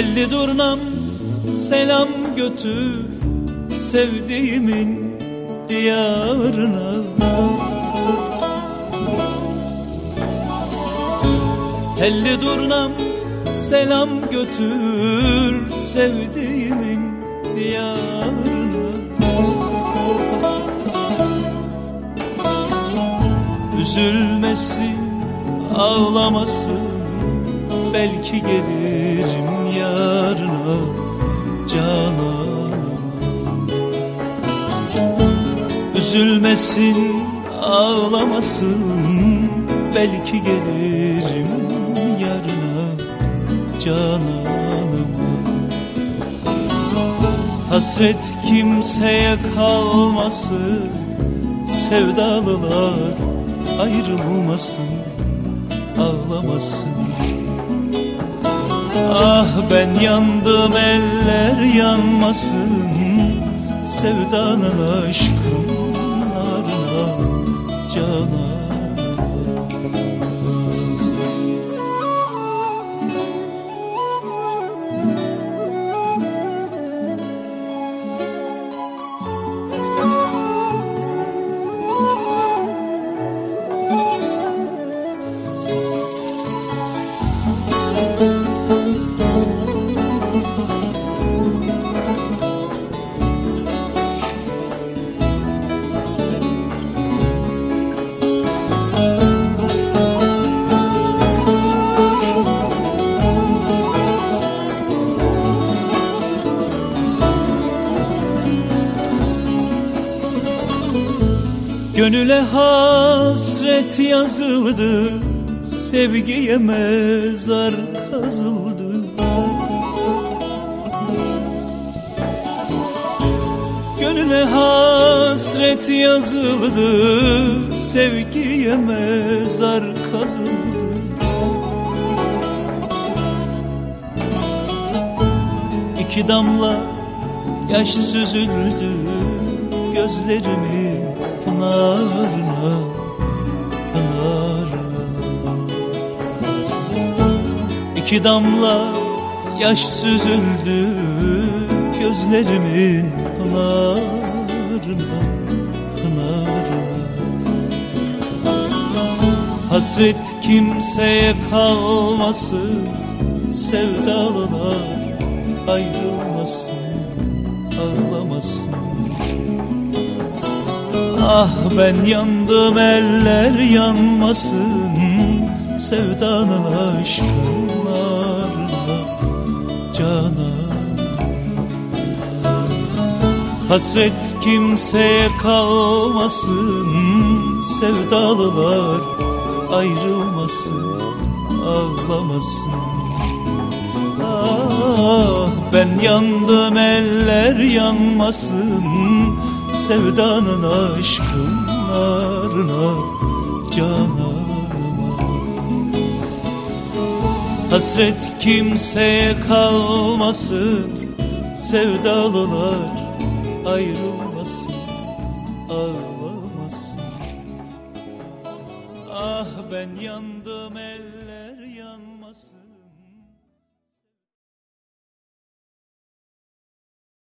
Telli durnam selam götür sevdiğimin diyarına. Telli durnam selam götür sevdiğimin diyarına. Üzülmesin ağlamasın belki gelirim yarına cananıma Üzülmesin ağlamasın belki gelirim yarına cananıma Hasret kimseye kalmasın sevdalılar ayrılmasın ağlamasın Ah ben yandım eller yanmasın Sevdanın aşkın narına cana Gönüle hasret yazıldı Sevgiye mezar kazıldı. Gönüle hasret yazıldı Sevgiye mezar kazıldı. İki damla yaş süzüldü gözlerimin pınarına pınarına İki damla yaş süzüldü gözlerimin pınarına pınarına Hasret kimseye kalmasın sevdalılar ayrılmasın ağlamasın Ah ben yandım eller yanmasın Sevdanın aşkınlarına cana Hasret kimseye kalmasın Sevdalılar ayrılmasın ağlamasın. Ah ben yandım eller yanmasın Sevdanın aşkınlarına cananıma Hasret kimseye kalmasın Sevdalılar ayrılmasın Ağlamasın. Ah ben yandım eller yanmasın